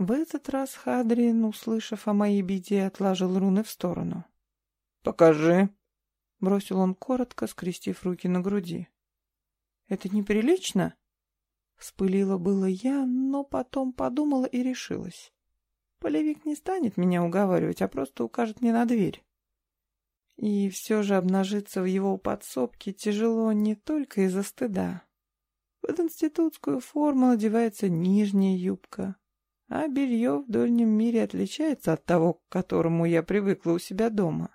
В этот раз Хадрин, услышав о моей беде, отложил руны в сторону. «Покажи», — бросил он коротко, скрестив руки на груди. «Это неприлично?» Вспылила было я, но потом подумала и решилась. Полевик не станет меня уговаривать, а просто укажет мне на дверь. И все же обнажиться в его подсобке тяжело не только из-за стыда. Под институтскую форму надевается нижняя юбка, а белье в дольнем мире отличается от того, к которому я привыкла у себя дома.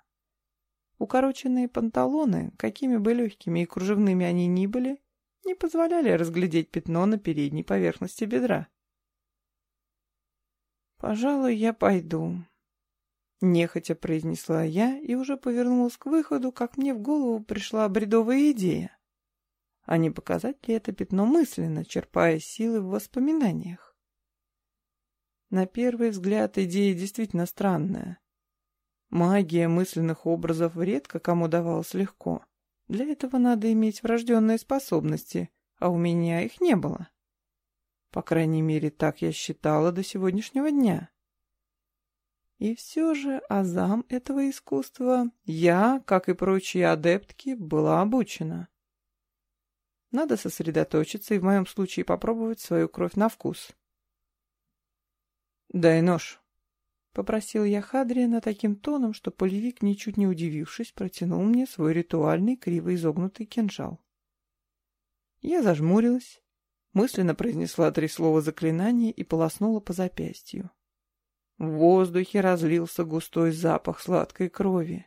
Укороченные панталоны, какими бы легкими и кружевными они ни были, не позволяли разглядеть пятно на передней поверхности бедра. «Пожалуй, я пойду», Нехотя произнесла я и уже повернулась к выходу, как мне в голову пришла бредовая идея. А не показать ли это пятно мысленно, черпая силы в воспоминаниях? На первый взгляд идея действительно странная. Магия мысленных образов редко кому давалась легко. Для этого надо иметь врожденные способности, а у меня их не было. По крайней мере, так я считала до сегодняшнего дня. И все же азам этого искусства я, как и прочие адептки, была обучена. Надо сосредоточиться и в моем случае попробовать свою кровь на вкус. «Дай нож», — попросил я Хадриана таким тоном, что полевик, ничуть не удивившись, протянул мне свой ритуальный криво изогнутый кинжал. Я зажмурилась, мысленно произнесла три слова заклинания и полоснула по запястью. В воздухе разлился густой запах сладкой крови.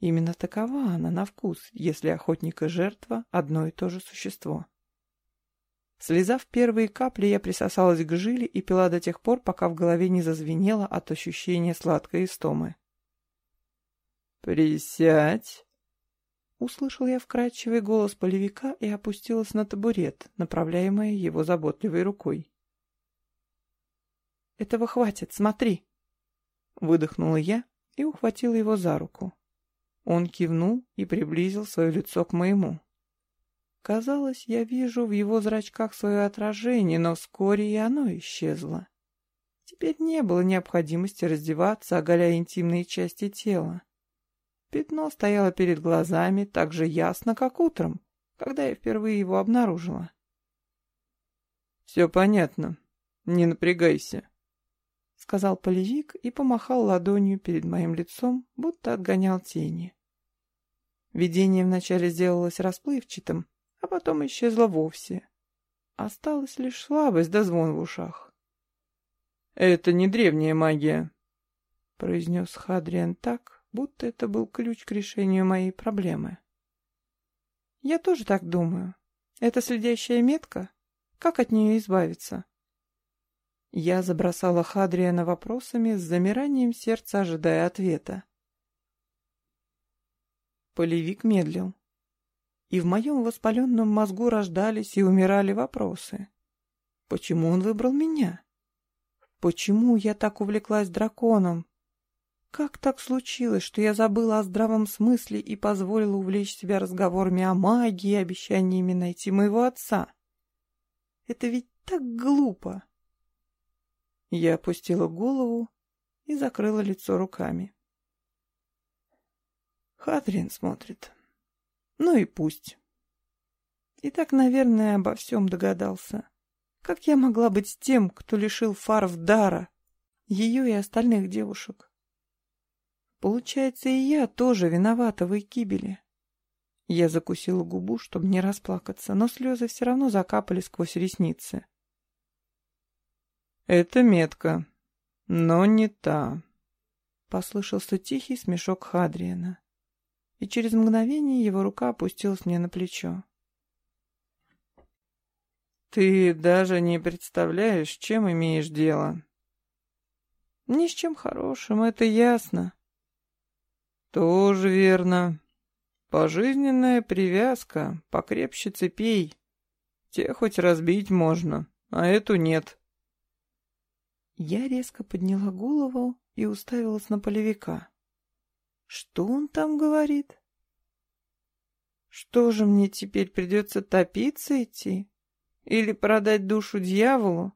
Именно такова она на вкус, если охотник и жертва — одно и то же существо. Слезав первые капли, я присосалась к жиле и пила до тех пор, пока в голове не зазвенело от ощущения сладкой истомы. «Присядь!» Услышал я вкрадчивый голос полевика и опустилась на табурет, направляемая его заботливой рукой. Этого хватит, смотри!» Выдохнула я и ухватила его за руку. Он кивнул и приблизил свое лицо к моему. Казалось, я вижу в его зрачках свое отражение, но вскоре и оно исчезло. Теперь не было необходимости раздеваться, оголяя интимные части тела. Пятно стояло перед глазами так же ясно, как утром, когда я впервые его обнаружила. «Все понятно. Не напрягайся», — сказал полевик и помахал ладонью перед моим лицом, будто отгонял тени. Видение вначале сделалось расплывчатым, потом исчезло вовсе. Осталась лишь слабость да звон в ушах. «Это не древняя магия», — произнес Хадриан так, будто это был ключ к решению моей проблемы. «Я тоже так думаю. Это следящая метка? Как от нее избавиться?» Я забросала Хадриана вопросами с замиранием сердца, ожидая ответа. Полевик медлил. И в моем воспаленном мозгу рождались и умирали вопросы. Почему он выбрал меня? Почему я так увлеклась драконом? Как так случилось, что я забыла о здравом смысле и позволила увлечь себя разговорами о магии и обещаниями найти моего отца? Это ведь так глупо. Я опустила голову и закрыла лицо руками. Хадрин смотрит. Ну и пусть. И так, наверное, обо всем догадался. Как я могла быть тем, кто лишил Фарв дара, ее и остальных девушек? Получается, и я тоже виновата в их гибели. Я закусила губу, чтобы не расплакаться, но слезы все равно закапали сквозь ресницы. «Это метка, но не та», — послышался тихий смешок Хадриена. И через мгновение его рука опустилась мне на плечо. «Ты даже не представляешь, чем имеешь дело». «Ни с чем хорошим, это ясно». «Тоже верно. Пожизненная привязка, покрепче цепей. Те хоть разбить можно, а эту нет». Я резко подняла голову и уставилась на полевика. Что он там говорит? Что же мне теперь придется топиться идти? Или продать душу дьяволу?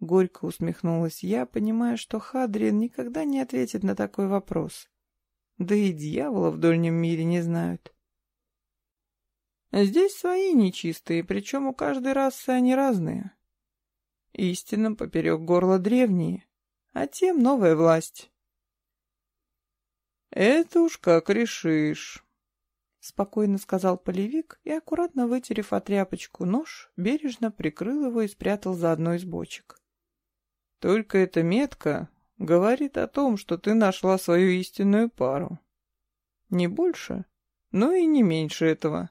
Горько усмехнулась я, понимая, что Хадриен никогда не ответит на такой вопрос. Да и дьявола в дольнем мире не знают. Здесь свои нечистые, причем у каждой расы они разные. Истинным поперек горла древние, а тем новая власть. «Это уж как решишь», — спокойно сказал полевик и, аккуратно вытерев от тряпочку нож, бережно прикрыл его и спрятал за одной из бочек. «Только эта метка говорит о том, что ты нашла свою истинную пару. Не больше, но и не меньше этого».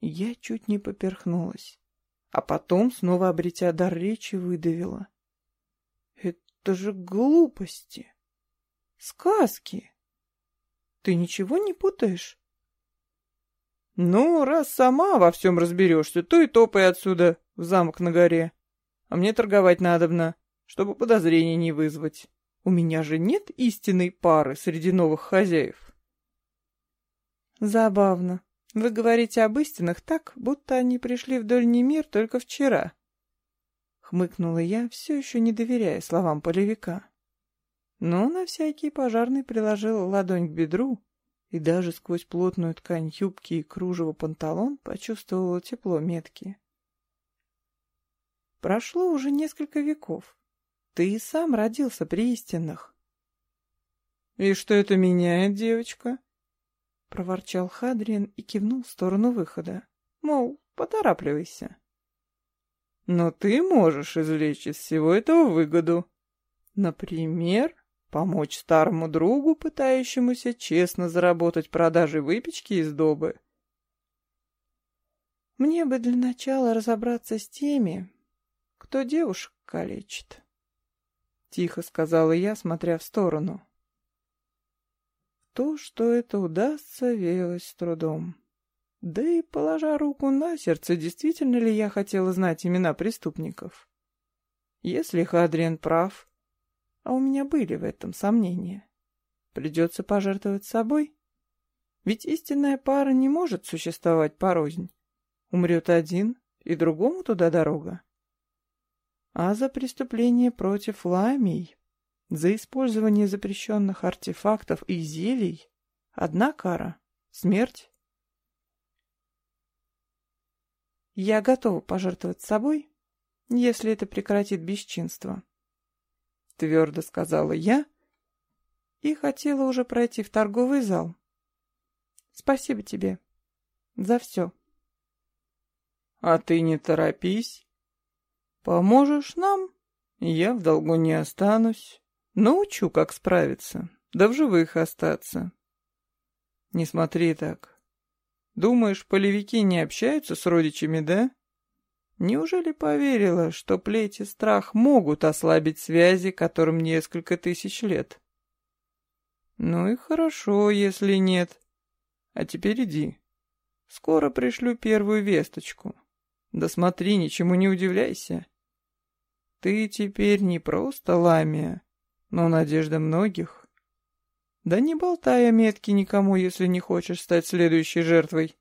Я чуть не поперхнулась, а потом, снова обретя дар речи, выдавила. «Это же глупости! Сказки! Ты ничего не путаешь?» «Ну, раз сама во всем разберешься, то и топай отсюда, в замок на горе. А мне торговать надобно, чтобы подозрений не вызвать. У меня же нет истинной пары среди новых хозяев». «Забавно», вы говорите об истинах так, будто они пришли в дольний мир только вчера. Хмыкнула я, все еще не доверяя словам полевика. Но на всякий пожарный приложил ладонь к бедру и даже сквозь плотную ткань юбки и кружево панталон почувствовала тепло метки. Прошло уже несколько веков. Ты и сам родился при истинных. — И что это меняет, девочка? проворчал Хадриен и кивнул в сторону выхода. Мол, поторапливайся. Но ты можешь извлечь из всего этого выгоду. Например, помочь старому другу, пытающемуся честно заработать продажей выпечки из добы. Мне бы для начала разобраться с теми, кто девушек калечит. Тихо сказала я, смотря в сторону то, что это удастся, верилось с трудом. Да и, положа руку на сердце, действительно ли я хотела знать имена преступников? Если Хадриен прав, а у меня были в этом сомнения, придется пожертвовать собой? Ведь истинная пара не может существовать порознь. Умрет один, и другому туда дорога. А за преступление против ламий за использование запрещенных артефактов и зелий одна кара — смерть. Я готова пожертвовать собой, если это прекратит бесчинство. Твердо сказала я и хотела уже пройти в торговый зал. Спасибо тебе за все. А ты не торопись. Поможешь нам, я в долгу не останусь. Научу, как справиться, да в живых остаться. Не смотри так. Думаешь, полевики не общаются с родичами, да? Неужели поверила, что плеть и страх могут ослабить связи, которым несколько тысяч лет? Ну и хорошо, если нет. А теперь иди. Скоро пришлю первую весточку. Да смотри, ничему не удивляйся. Ты теперь не просто ламия, но надежда многих. Да не болтай о метке никому, если не хочешь стать следующей жертвой.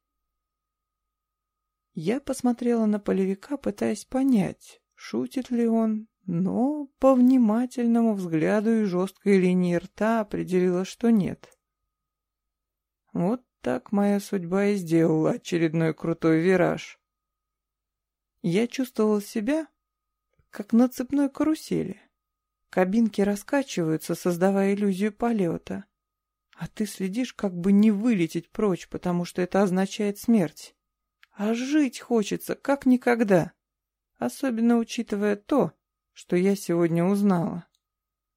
Я посмотрела на полевика, пытаясь понять, шутит ли он, но по внимательному взгляду и жесткой линии рта определила, что нет. Вот так моя судьба и сделала очередной крутой вираж. Я чувствовала себя, как на цепной карусели. Кабинки раскачиваются, создавая иллюзию полета. А ты следишь, как бы не вылететь прочь, потому что это означает смерть. А жить хочется, как никогда. Особенно учитывая то, что я сегодня узнала.